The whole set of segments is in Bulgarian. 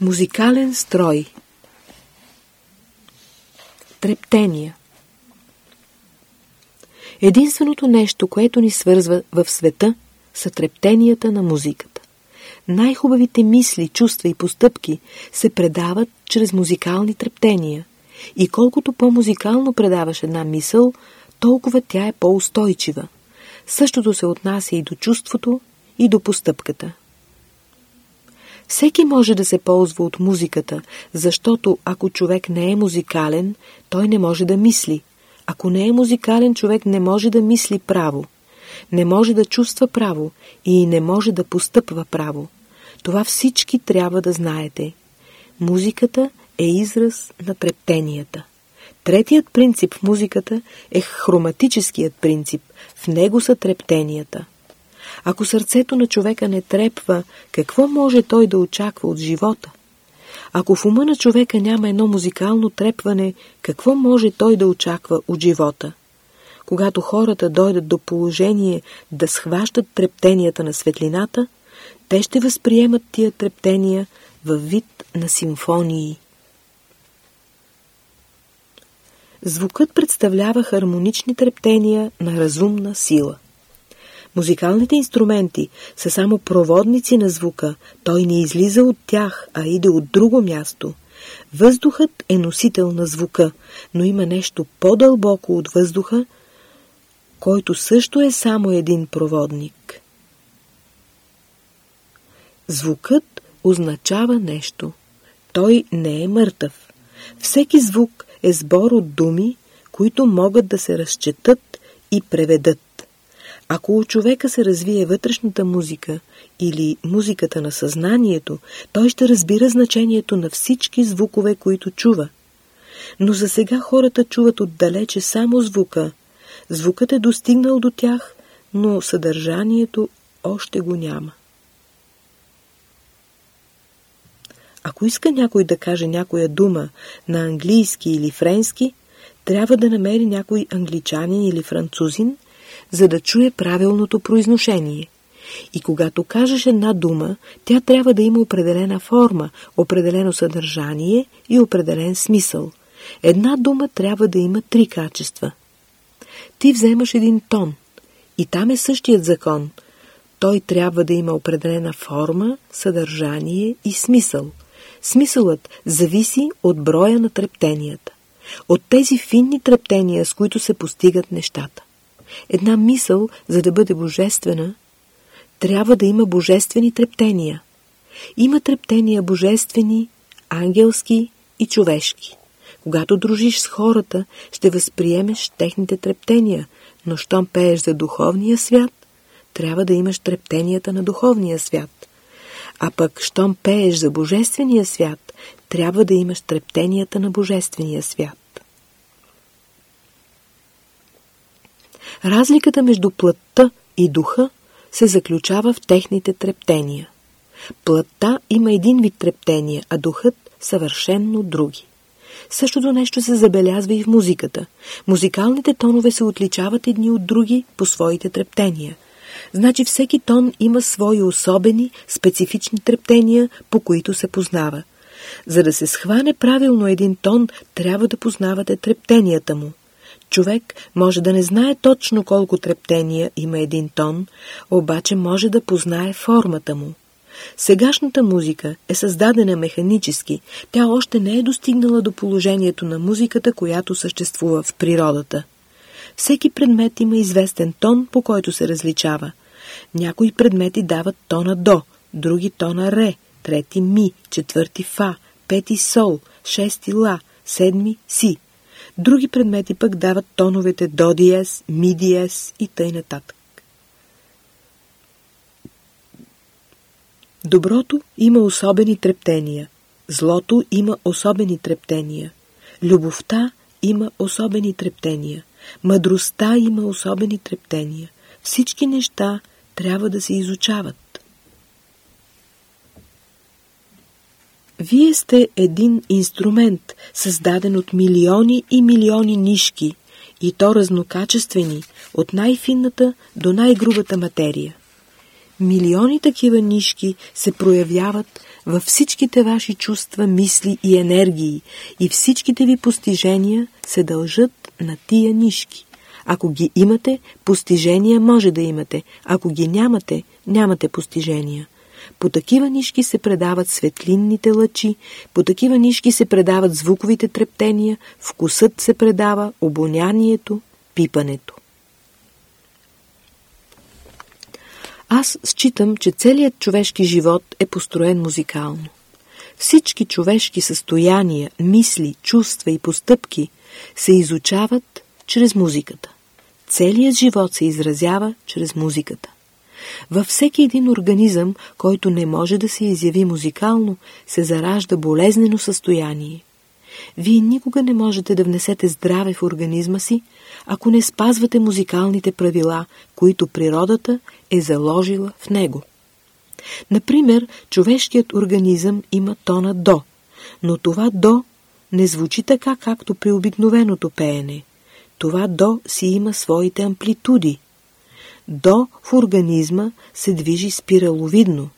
Музикален строй Трептения Единственото нещо, което ни свързва в света, са трептенията на музиката. Най-хубавите мисли, чувства и постъпки се предават чрез музикални трептения. И колкото по-музикално предаваш една мисъл, толкова тя е по-устойчива. Същото се отнася и до чувството, и до постъпката. Всеки може да се ползва от музиката, защото ако човек не е музикален, той не може да мисли. Ако не е музикален, човек не може да мисли право, не може да чувства право и не може да постъпва право. Това всички трябва да знаете. Музиката е израз на трептенията. Третият принцип в музиката е хроматическият принцип. В него са трептенията. Ако сърцето на човека не трепва, какво може той да очаква от живота? Ако в ума на човека няма едно музикално трепване, какво може той да очаква от живота? Когато хората дойдат до положение да схващат трептенията на светлината, те ще възприемат тия трептения във вид на симфонии. Звукът представлява хармонични трептения на разумна сила. Музикалните инструменти са само проводници на звука, той не излиза от тях, а иде от друго място. Въздухът е носител на звука, но има нещо по-дълбоко от въздуха, който също е само един проводник. Звукът означава нещо. Той не е мъртъв. Всеки звук е сбор от думи, които могат да се разчетат и преведат. Ако у човека се развие вътрешната музика или музиката на съзнанието, той ще разбира значението на всички звукове, които чува. Но за сега хората чуват отдалече само звука. Звукът е достигнал до тях, но съдържанието още го няма. Ако иска някой да каже някоя дума на английски или френски, трябва да намери някой англичанин или французин, за да чуе правилното произношение. И когато кажеш една дума, тя трябва да има определена форма, определено съдържание и определен смисъл. Една дума трябва да има три качества. Ти вземаш един тон и там е същият закон. Той трябва да има определена форма, съдържание и смисъл. Смисълът зависи от броя на трептенията. От тези финни трептения, с които се постигат нещата. Една мисъл, за да бъде божествена, трябва да има божествени трептения. Има трептения божествени, ангелски и човешки. Когато дружиш с хората, ще възприемеш техните трептения, но щом пееш за духовния свят, трябва да имаш трептенията на духовния свят. А пък, щом пееш за божествения свят, трябва да имаш трептенията на божествения свят. Разликата между плътта и духа се заключава в техните трептения. Плътта има един вид трептения, а духът съвършенно други. Същото нещо се забелязва и в музиката. Музикалните тонове се отличават едни от други по своите трептения. Значи всеки тон има свои особени, специфични трептения, по които се познава. За да се схване правилно един тон, трябва да познавате трептенията му. Човек може да не знае точно колко трептения има един тон, обаче може да познае формата му. Сегашната музика е създадена механически, тя още не е достигнала до положението на музиката, която съществува в природата. Всеки предмет има известен тон, по който се различава. Някои предмети дават тона до, други тона ре, трети ми, четвърти фа, пети сол, шести ла, седми си. Други предмети пък дават тоновете до диез, ми диез и тъй нататък. Доброто има особени трептения, злото има особени трептения, любовта има особени трептения, мъдростта има особени трептения. Всички неща трябва да се изучават. Вие сте един инструмент, създаден от милиони и милиони нишки, и то разнокачествени, от най-финната до най-грубата материя. Милиони такива нишки се проявяват във всичките ваши чувства, мисли и енергии и всичките ви постижения се дължат на тия нишки. Ако ги имате, постижения може да имате. Ако ги нямате, нямате постижения. По такива нишки се предават светлинните лъчи, по такива нишки се предават звуковите трептения, вкусът се предава, обонянието, пипането. Аз считам, че целият човешки живот е построен музикално. Всички човешки състояния, мисли, чувства и постъпки се изучават чрез музиката. Целият живот се изразява чрез музиката. Във всеки един организъм, който не може да се изяви музикално, се заражда болезнено състояние. Вие никога не можете да внесете здраве в организма си, ако не спазвате музикалните правила, които природата е заложила в него. Например, човешкият организъм има тона до, но това до не звучи така, както при обикновеното пеене. Това до си има своите амплитуди. До в организма се движи спираловидно.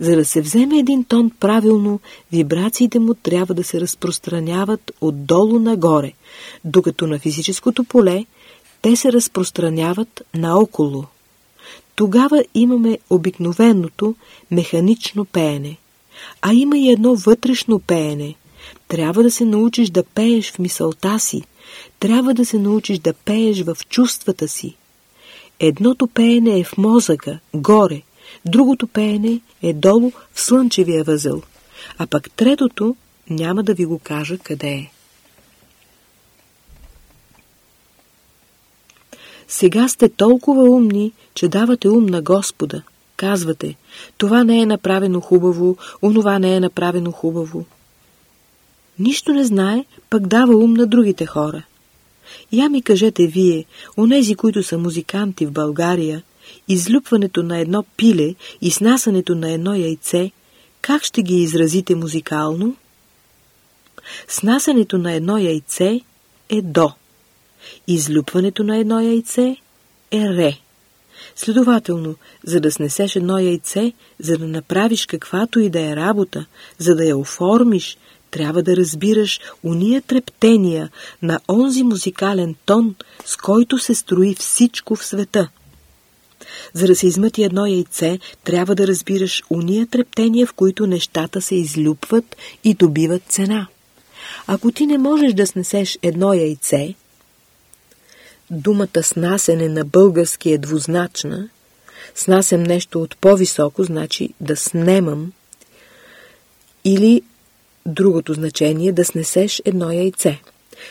За да се вземе един тон правилно, вибрациите му трябва да се разпространяват отдолу нагоре, докато на физическото поле те се разпространяват наоколо. Тогава имаме обикновеното механично пеене. А има и едно вътрешно пеене. Трябва да се научиш да пееш в мисълта си. Трябва да се научиш да пееш в чувствата си. Едното пеене е в мозъка, горе, другото пеене е долу в слънчевия възъл, а пък третото няма да ви го кажа къде е. Сега сте толкова умни, че давате ум на Господа. Казвате, това не е направено хубаво, онова не е направено хубаво. Нищо не знае, пък дава ум на другите хора. Я ми кажете вие, онези, които са музиканти в България, излюпването на едно пиле и снасането на едно яйце, как ще ги изразите музикално? Снасането на едно яйце е до. Излюпването на едно яйце е ре. Следователно, за да снесеш едно яйце, за да направиш каквато и да е работа, за да я оформиш, трябва да разбираш уния трептения на онзи музикален тон, с който се строи всичко в света. За да се измъти едно яйце, трябва да разбираш уния трептения, в които нещата се излюпват и добиват цена. Ако ти не можеш да снесеш едно яйце, думата снасене на български е двузначна, снасем нещо от по-високо, значи да снемам, или другото значение да снесеш едно яйце.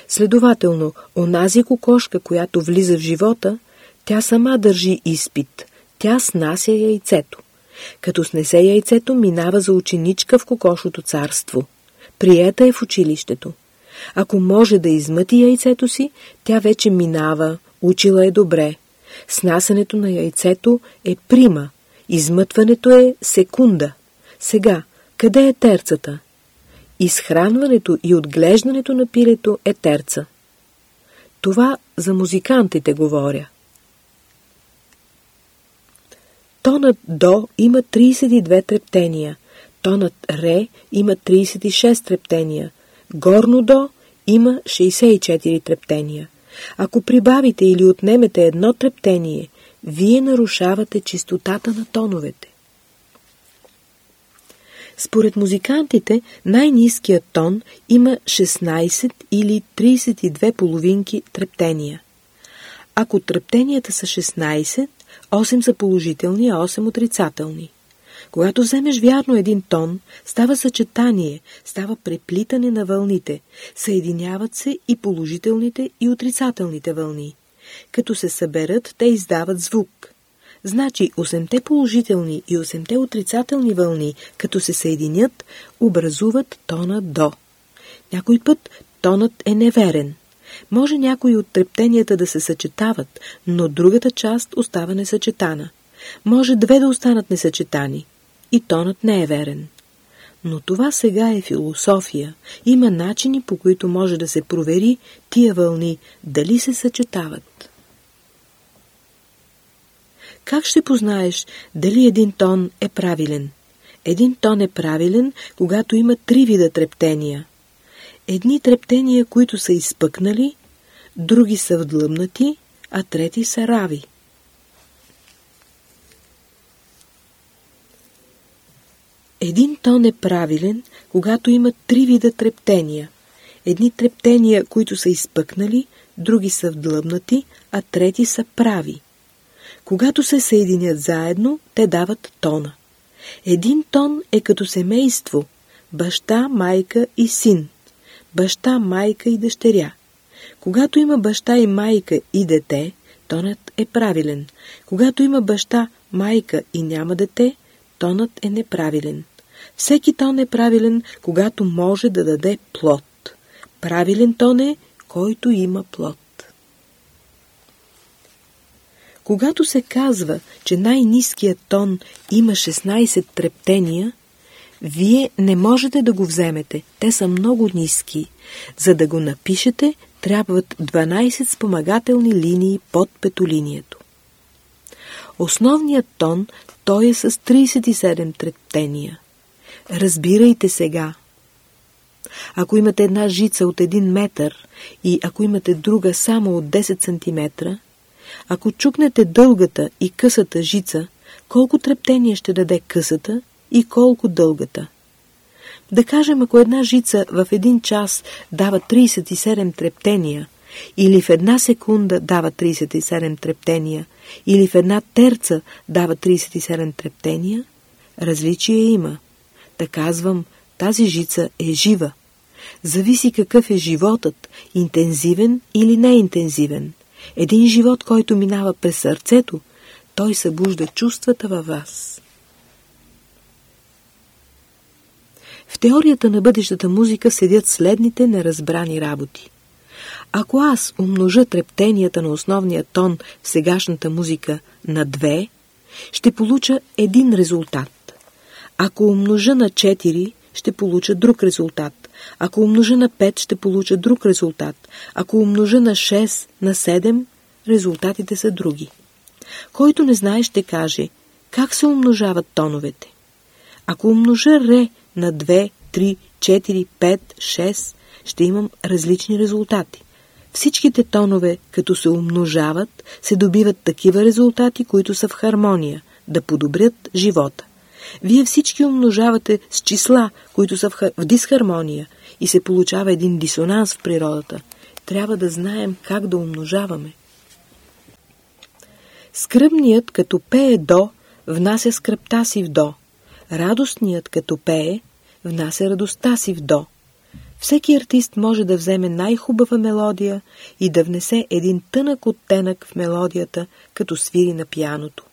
Следователно, онази кокошка, която влиза в живота, тя сама държи изпит. Тя снася яйцето. Като снесе яйцето, минава за ученичка в кокошото царство. Приета е в училището. Ако може да измъти яйцето си, тя вече минава, учила е добре. Снасянето на яйцето е прима, измътването е секунда. Сега, къде е терцата? Изхранването и отглеждането на пилето е терца. Това за музикантите говоря. Тонът До има 32 трептения, тонът Ре има 36 трептения, горно До има 64 трептения. Ако прибавите или отнемете едно трептение, вие нарушавате чистотата на тоновете. Според музикантите, най-низкият тон има 16 или 32 половинки трептения. Ако трептенията са 16, 8 са положителни, а 8 отрицателни. Когато вземеш вярно един тон, става съчетание, става преплитане на вълните, съединяват се и положителните и отрицателните вълни. Като се съберат, те издават звук. Значи 8-те положителни и 8-те отрицателни вълни, като се съединят, образуват тона до. Някой път тонът е неверен. Може някои от трептенията да се съчетават, но другата част остава несъчетана. Може две да останат несъчетани. И тонът не е верен. Но това сега е философия. Има начини, по които може да се провери тия вълни, дали се съчетават. Как ще познаеш дали един тон е правилен? Един тон е правилен, когато има три вида трептения. Едни трептения, които са изпъкнали, други са вдлъбнати, а трети са рави. Един тон е правилен, когато има три вида трептения. Едни трептения, които са изпъкнали, други са вдлъбнати, а трети са прави. Когато се съединят заедно, те дават тона. Един тон е като семейство – баща, майка и син, баща, майка и дъщеря. Когато има баща и майка и дете, тонът е правилен. Когато има баща, майка и няма дете, тонът е неправилен. Всеки тон е правилен, когато може да даде плод. Правилен тон е, който има плод. Когато се казва, че най-низкият тон има 16 трептения, вие не можете да го вземете. Те са много ниски. За да го напишете, трябват 12 спомагателни линии под петолинието. Основният тон, той е с 37 трептения. Разбирайте сега. Ако имате една жица от 1 метър и ако имате друга само от 10 см, ако чукнете дългата и късата жица, колко трептение ще даде късата и колко дългата? Да кажем, ако една жица в един час дава 37 трептения, или в една секунда дава 37 трептения, или в една терца дава 37 трептения, различие има. Да казвам, тази жица е жива. Зависи какъв е животът, интензивен или неинтензивен. Един живот, който минава през сърцето, той събужда чувствата във вас. В теорията на бъдещата музика седят следните неразбрани работи. Ако аз умножа трептенията на основния тон в сегашната музика на 2, ще получа един резултат. Ако умножа на 4, ще получа друг резултат. Ако умножа на 5, ще получа друг резултат. Ако умножа на 6, на 7, резултатите са други. Който не знае, ще каже как се умножават тоновете. Ако умножа ре на 2, 3, 4, 5, 6, ще имам различни резултати. Всичките тонове, като се умножават, се добиват такива резултати, които са в хармония, да подобрят живота. Вие всички умножавате с числа, които са в, дисхармония и се получава един дисонанс в природата. Трябва да знаем как да умножаваме. Скръбният, като пее до, внася скръпта си в до. Радостният, като пее, внася радостта си в до. Всеки артист може да вземе най-хубава мелодия и да внесе един тънък оттенък в мелодията, като свири на пияното.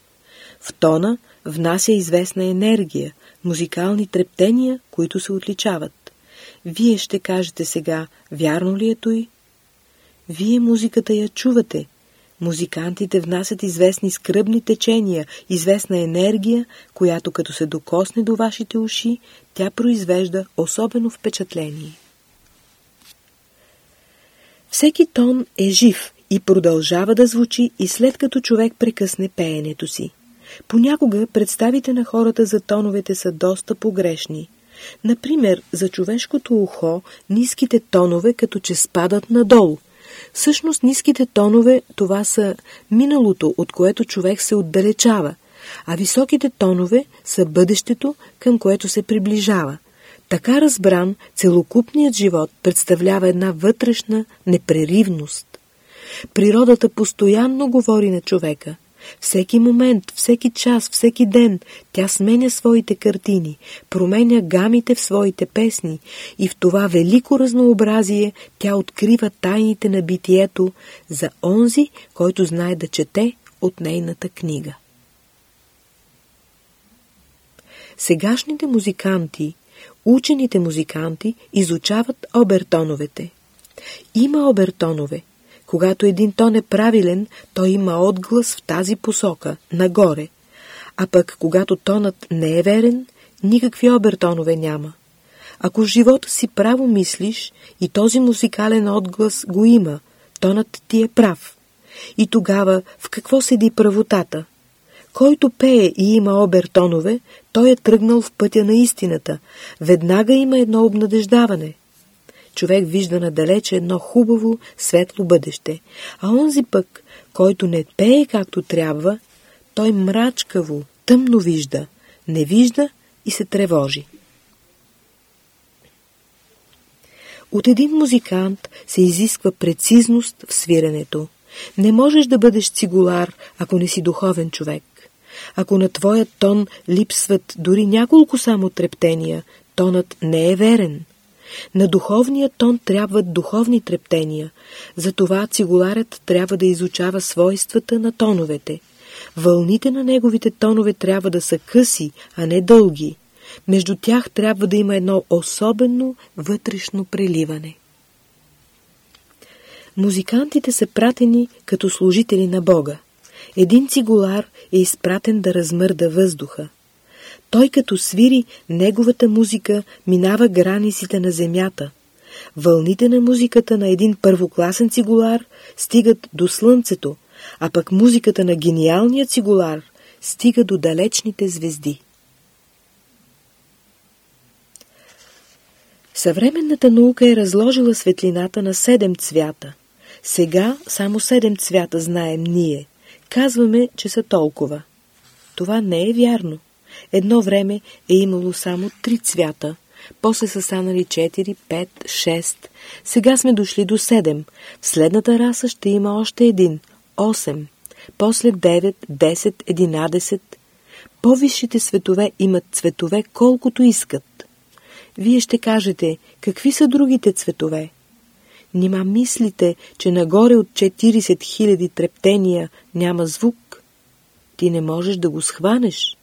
В тона внася известна енергия, музикални трептения, които се отличават. Вие ще кажете сега, вярно ли е той? Вие музиката я чувате. Музикантите внасят известни скръбни течения, известна енергия, която като се докосне до вашите уши, тя произвежда особено впечатление. Всеки тон е жив и продължава да звучи и след като човек прекъсне пеенето си. Понякога представите на хората за тоновете са доста погрешни. Например, за човешкото ухо ниските тонове като че спадат надолу. Всъщност ниските тонове това са миналото, от което човек се отдалечава, а високите тонове са бъдещето, към което се приближава. Така разбран, целокупният живот представлява една вътрешна непреривност. Природата постоянно говори на човека. Всеки момент, всеки час, всеки ден тя сменя своите картини, променя гамите в своите песни и в това велико разнообразие тя открива тайните на битието за онзи, който знае да чете от нейната книга. Сегашните музиканти – Учените музиканти изучават обертоновете. Има обертонове. Когато един тон е правилен, той има отглас в тази посока, нагоре. А пък, когато тонът не е верен, никакви обертонове няма. Ако в живота си право мислиш и този музикален отглас го има, тонът ти е прав. И тогава в какво седи правотата? Който пее и има обертонове, той е тръгнал в пътя на истината. Веднага има едно обнадеждаване. Човек вижда надалече едно хубаво, светло бъдеще, а онзи пък, който не пее както трябва, той мрачкаво, тъмно вижда, не вижда и се тревожи. От един музикант се изисква прецизност в свирането. Не можеш да бъдеш цигулар, ако не си духовен човек. Ако на твоя тон липсват дори няколко само трептения, тонът не е верен. На духовния тон трябват духовни трептения, затова цигуларят трябва да изучава свойствата на тоновете. Вълните на неговите тонове трябва да са къси, а не дълги. Между тях трябва да има едно особено вътрешно преливане. Музикантите са пратени като служители на Бога. Един цигулар е изпратен да размърда въздуха. Той като свири, неговата музика минава границите на земята. Вълните на музиката на един първокласен цигулар стигат до слънцето, а пък музиката на гениалния цигулар стига до далечните звезди. Съвременната наука е разложила светлината на седем цвята. Сега само седем цвята знаем ние. Казваме, че са толкова. Това не е вярно. Едно време е имало само три цвята, после са станали 4, 5, 6. Сега сме дошли до 7. В следната раса ще има още един – 8. После 9, 10, 11. По-висшите светове имат цветове колкото искат. Вие ще кажете, какви са другите цветове? Нима мислите, че нагоре от 40 000 трептения няма звук? Ти не можеш да го схванеш.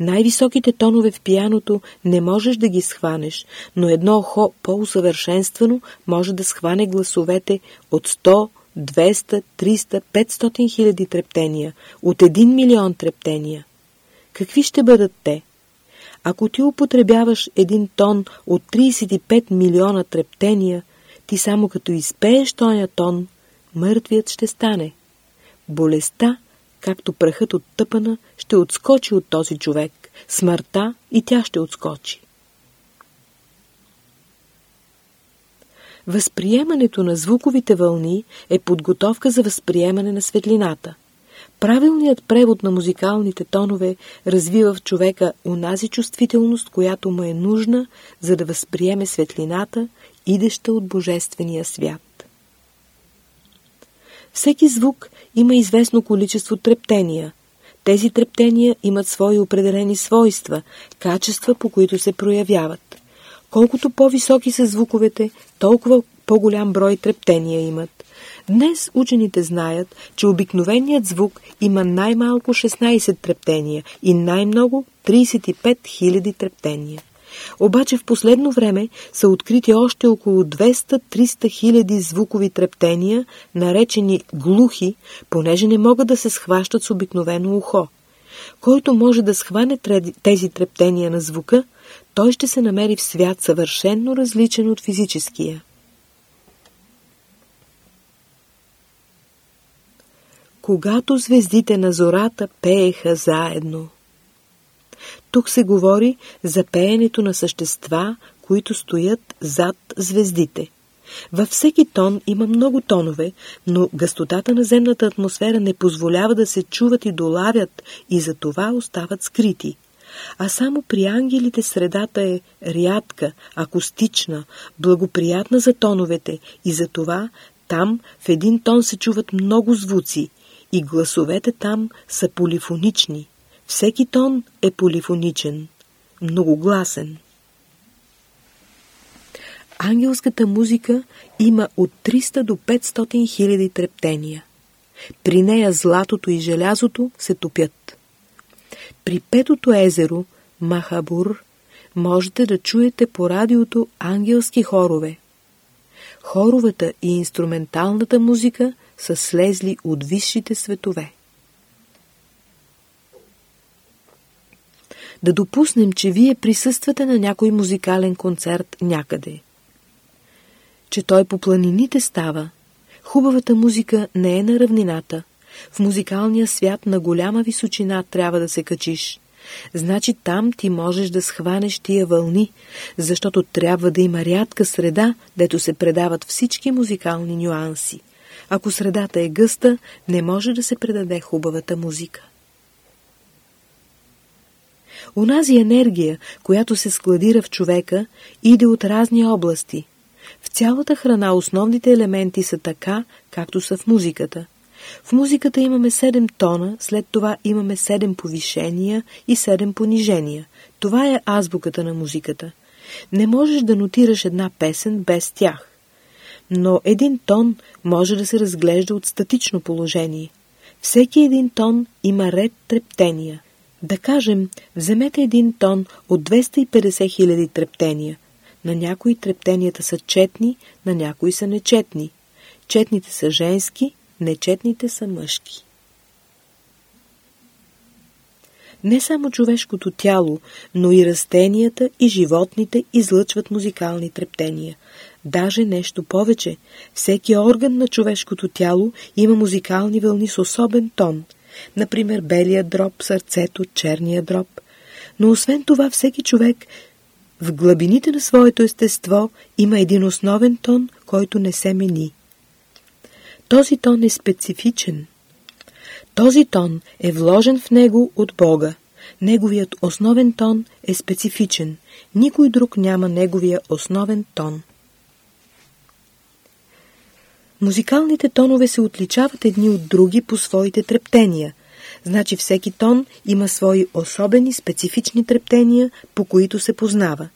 Най-високите тонове в пияното не можеш да ги схванеш, но едно охо по-усъвършенствано може да схване гласовете от 100, 200, 300, 500 хиляди трептения, от 1 милион трептения. Какви ще бъдат те? Ако ти употребяваш един тон от 35 милиона трептения, ти само като изпееш тоя тон, мъртвият ще стане. Болестта, както прахът от тъпана, ще отскочи от този човек. Смъртта и тя ще отскочи. Възприемането на звуковите вълни е подготовка за възприемане на светлината – Правилният превод на музикалните тонове развива в човека унази чувствителност, която му е нужна, за да възприеме светлината, идеща от Божествения свят. Всеки звук има известно количество трептения. Тези трептения имат свои определени свойства, качества, по които се проявяват. Колкото по-високи са звуковете, толкова по-голям брой трептения имат. Днес учените знаят, че обикновеният звук има най-малко 16 трептения и най-много 35 000 трептения. Обаче в последно време са открити още около 200-300 хиляди звукови трептения, наречени глухи, понеже не могат да се схващат с обикновено ухо. Който може да схване тези трептения на звука, той ще се намери в свят съвършенно различен от физическия. когато звездите на зората пееха заедно. Тук се говори за пеенето на същества, които стоят зад звездите. Във всеки тон има много тонове, но гъстотата на земната атмосфера не позволява да се чуват и долавят и за това остават скрити. А само при ангелите средата е рядка, акустична, благоприятна за тоновете и за това там в един тон се чуват много звуци и гласовете там са полифонични. Всеки тон е полифоничен, многогласен. Ангелската музика има от 300 до 500 хиляди трептения. При нея златото и желязото се топят. При петото езеро, Махабур, можете да чуете по радиото ангелски хорове. Хоровата и инструменталната музика – са слезли от висшите светове. Да допуснем, че вие присъствате на някой музикален концерт някъде. Че той по планините става. Хубавата музика не е на равнината. В музикалния свят на голяма височина трябва да се качиш. Значи там ти можеш да схванеш тия вълни, защото трябва да има рядка среда, дето се предават всички музикални нюанси. Ако средата е гъста, не може да се предаде хубавата музика. Унази енергия, която се складира в човека, иде от разни области. В цялата храна основните елементи са така, както са в музиката. В музиката имаме 7 тона, след това имаме 7 повишения и 7 понижения. Това е азбуката на музиката. Не можеш да нотираш една песен без тях. Но един тон може да се разглежда от статично положение. Всеки един тон има ред трептения. Да кажем, вземете един тон от 250 000 трептения. На някои трептенията са четни, на някои са нечетни. Четните са женски, нечетните са мъжки. Не само човешкото тяло, но и растенията и животните излъчват музикални трептения. Даже нещо повече. Всеки орган на човешкото тяло има музикални вълни с особен тон. Например, белия дроб, сърцето, черния дроб. Но освен това, всеки човек в глъбините на своето естество има един основен тон, който не се мени. Този тон е специфичен. Този тон е вложен в него от Бога. Неговият основен тон е специфичен. Никой друг няма неговия основен тон. Музикалните тонове се отличават едни от други по своите трептения. Значи всеки тон има свои особени специфични трептения, по които се познава.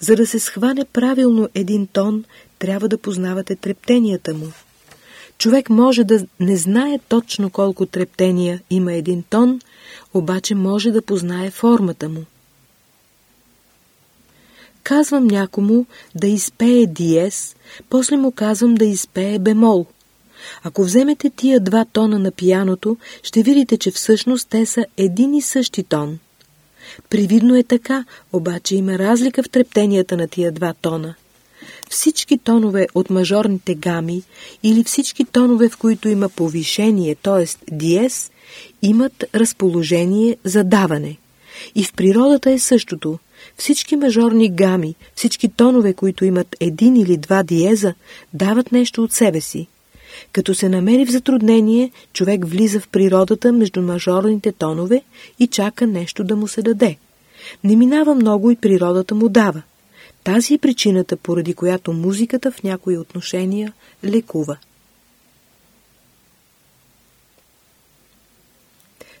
За да се схване правилно един тон, трябва да познавате трептенията му. Човек може да не знае точно колко трептения има един тон, обаче може да познае формата му. Казвам някому да изпее диез, после му казвам да изпее бемол. Ако вземете тия два тона на пияното, ще видите, че всъщност те са един и същи тон. Привидно е така, обаче има разлика в трептенията на тия два тона. Всички тонове от мажорните гами или всички тонове, в които има повишение, т.е. диез, имат разположение за даване. И в природата е същото. Всички мажорни гами, всички тонове, които имат един или два диеза, дават нещо от себе си. Като се намери в затруднение, човек влиза в природата между мажорните тонове и чака нещо да му се даде. Не минава много и природата му дава. Тази е причината, поради която музиката в някои отношения лекува.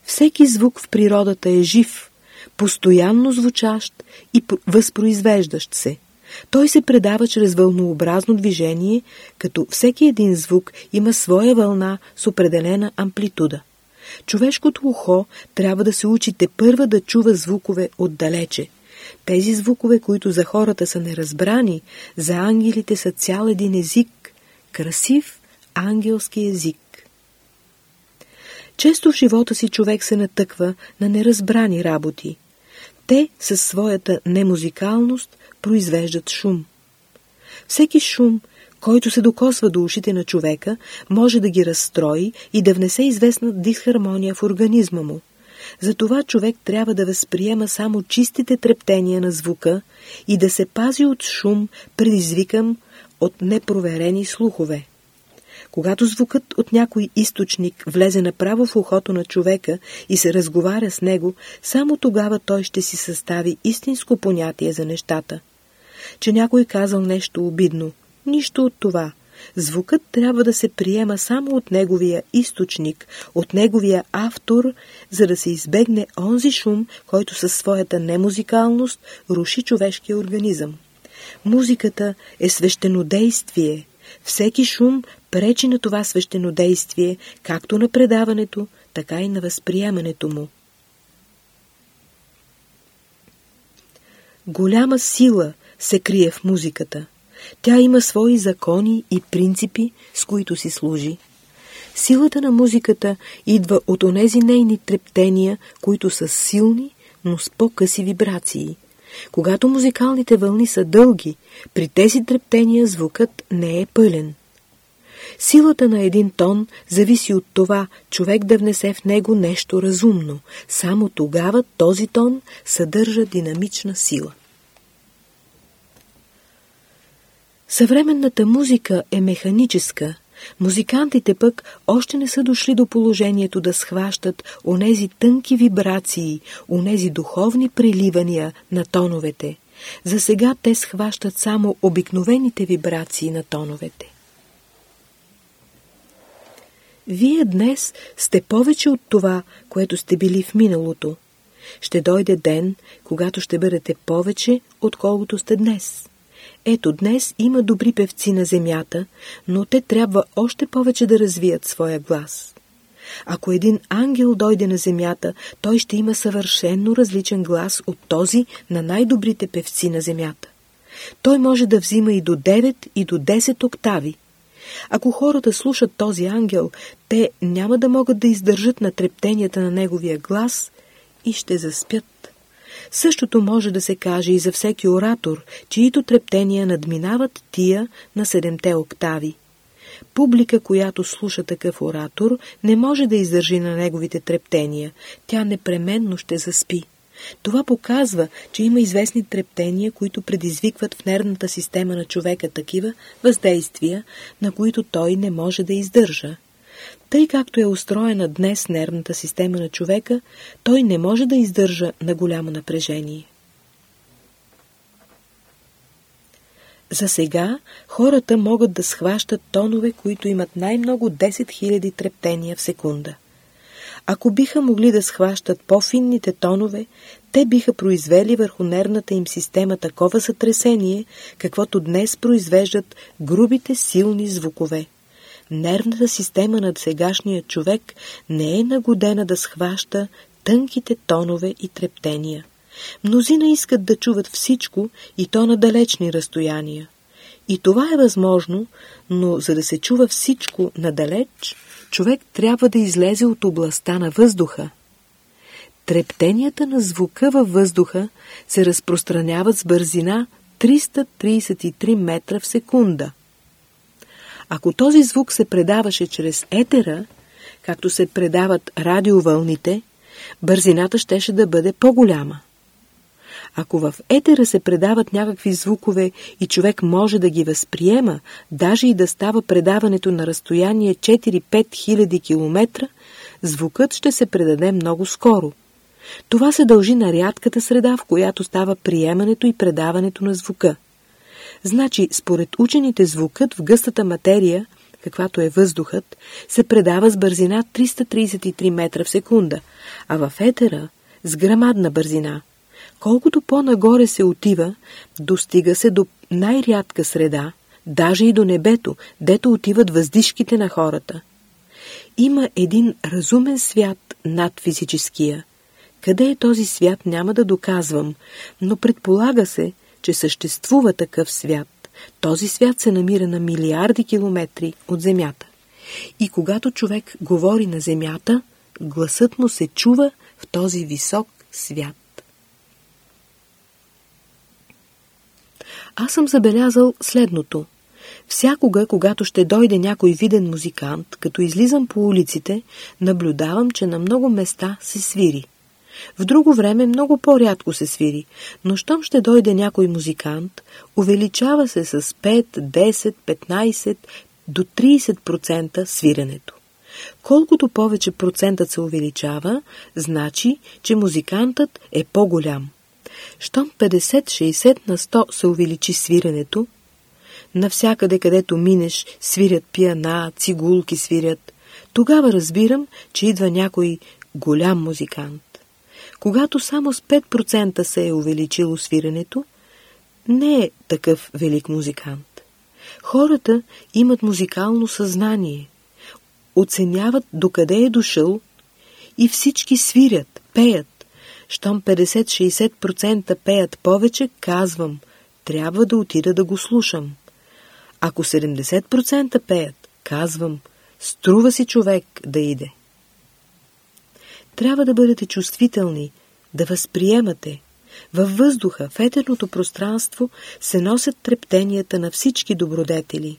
Всеки звук в природата е жив, постоянно звучащ и възпроизвеждащ се. Той се предава чрез вълнообразно движение, като всеки един звук има своя вълна с определена амплитуда. Човешкото ухо трябва да се учите първа да чува звукове отдалече. Тези звукове, които за хората са неразбрани, за ангелите са цял един език, красив ангелски език. Често в живота си човек се натъква на неразбрани работи. Те със своята немузикалност произвеждат шум. Всеки шум, който се докосва до ушите на човека, може да ги разстрои и да внесе известна дисхармония в организма му. Затова човек трябва да възприема само чистите трептения на звука и да се пази от шум, предизвикан от непроверени слухове. Когато звукът от някой източник влезе направо в ухото на човека и се разговаря с него, само тогава той ще си състави истинско понятие за нещата. Че някой казал нещо обидно. Нищо от това. Звукът трябва да се приема само от неговия източник, от неговия автор, за да се избегне онзи шум, който със своята немузикалност руши човешкия организъм. Музиката е свещенодействие. Всеки шум пречи на това свещенодействие, както на предаването, така и на възприемането му. Голяма сила се крие в музиката. Тя има свои закони и принципи, с които си служи. Силата на музиката идва от онези нейни трептения, които са силни, но с по-къси вибрации. Когато музикалните вълни са дълги, при тези трептения звукът не е пълен. Силата на един тон зависи от това човек да внесе в него нещо разумно. Само тогава този тон съдържа динамична сила. Съвременната музика е механическа. Музикантите пък още не са дошли до положението да схващат онези тънки вибрации, онези духовни приливания на тоновете. За сега те схващат само обикновените вибрации на тоновете. Вие днес сте повече от това, което сте били в миналото. Ще дойде ден, когато ще бъдете повече, отколкото сте днес. Ето днес има добри певци на земята, но те трябва още повече да развият своя глас. Ако един ангел дойде на земята, той ще има съвършенно различен глас от този на най-добрите певци на земята. Той може да взима и до 9 и до 10 октави. Ако хората слушат този ангел, те няма да могат да издържат на трептенията на неговия глас и ще заспят. Същото може да се каже и за всеки оратор, чието трептения надминават тия на седемте октави. Публика, която слуша такъв оратор, не може да издържи на неговите трептения. Тя непременно ще заспи. Това показва, че има известни трептения, които предизвикват в нервната система на човека такива въздействия, на които той не може да издържа. Тъй както е устроена днес нервната система на човека, той не може да издържа на голямо напрежение. За сега хората могат да схващат тонове, които имат най-много 10 000 трептения в секунда. Ако биха могли да схващат по-финните тонове, те биха произвели върху нервната им система такова сътресение, каквото днес произвеждат грубите силни звукове. Нервната система на сегашния човек не е нагодена да схваща тънките тонове и трептения. Мнозина искат да чуват всичко и то на далечни разстояния. И това е възможно, но за да се чува всичко надалеч, човек трябва да излезе от областта на въздуха. Трептенията на звука във въздуха се разпространяват с бързина 333 метра в секунда. Ако този звук се предаваше чрез етера, както се предават радиовълните, бързината щеше да бъде по-голяма. Ако в етера се предават някакви звукове и човек може да ги възприема, даже и да става предаването на разстояние 4-5 хиляди километра, звукът ще се предаде много скоро. Това се дължи на рядката среда, в която става приемането и предаването на звука. Значи, според учените, звукът в гъстата материя, каквато е въздухът, се предава с бързина 333 метра в секунда, а в етера с грамадна бързина – Колкото по-нагоре се отива, достига се до най-рядка среда, даже и до небето, дето отиват въздишките на хората. Има един разумен свят над физическия. Къде е този свят, няма да доказвам, но предполага се, че съществува такъв свят. Този свят се намира на милиарди километри от Земята. И когато човек говори на Земята, гласът му се чува в този висок свят. аз съм забелязал следното. Всякога, когато ще дойде някой виден музикант, като излизам по улиците, наблюдавам, че на много места се свири. В друго време много по-рядко се свири, но щом ще дойде някой музикант, увеличава се с 5, 10, 15 до 30% свиренето. Колкото повече процентът се увеличава, значи, че музикантът е по-голям. Щом 50-60 на 100 се увеличи свиренето, навсякъде където минеш свирят пиана, цигулки свирят, тогава разбирам, че идва някой голям музикант. Когато само с 5% се е увеличило свиренето, не е такъв велик музикант. Хората имат музикално съзнание, оценяват докъде е дошъл и всички свирят, пеят, щом 50-60% пеят повече, казвам, трябва да отида да го слушам. Ако 70% пеят, казвам, струва си човек да иде. Трябва да бъдете чувствителни, да възприемате. Във въздуха, в етерното пространство се носят трептенията на всички добродетели.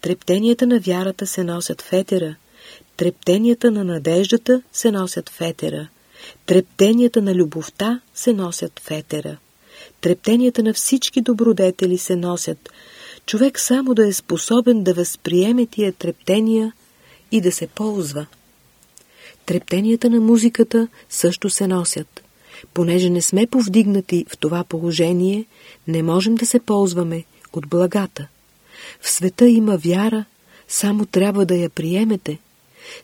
Трептенията на вярата се носят в етера, трептенията на надеждата се носят в етера, трептенията на любовта се носят в етера, трептенията на всички добродетели се носят. Човек само да е способен да възприеме тия трептения и да се ползва. Трептенията на музиката също се носят. Понеже не сме повдигнати в това положение, не можем да се ползваме от благата. В света има вяра, само трябва да я приемете.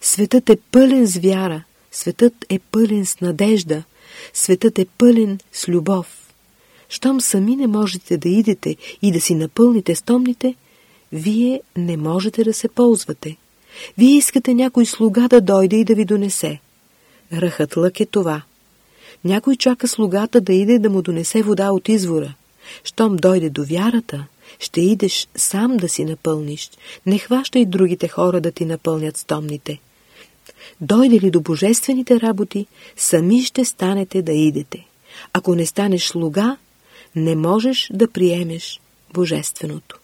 Светът е пълен с вяра, светът е пълен с надежда, светът е пълен с любов. Щом сами не можете да идете и да си напълните стомните, вие не можете да се ползвате. Вие искате някой слуга да дойде и да ви донесе. Ръхът лък е това. Някой чака слугата да иде да му донесе вода от извора. Щом дойде до вярата, ще идеш сам да си напълниш. Не хващай другите хора да ти напълнят стомните. Дойде ли до божествените работи, сами ще станете да идете. Ако не станеш слуга, не можеш да приемеш божественото.